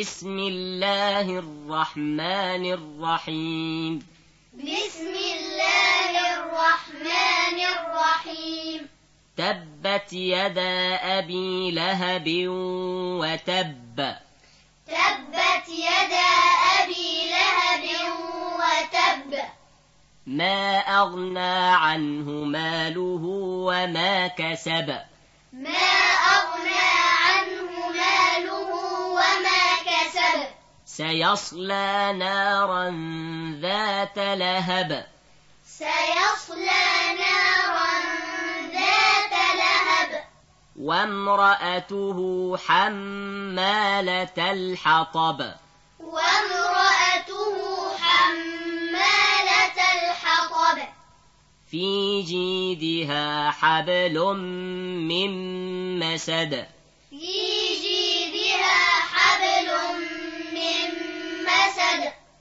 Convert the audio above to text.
بسم الله الرحمن الرحيم. بسم الله الرحمن الرحيم. تبت يدا أبي لهب وتب. تبت يدا أبي لهب وتب. ما أغنى عنه ماله وما كسب. ما أغنى عنه ماله وما كسب سيصلى نارا ذات لهب. سيصلى نارا ذات لهب. وامرأته حمالة الحطب. وامرأته حمالة الحطب. في جيدها حبل من مسد. في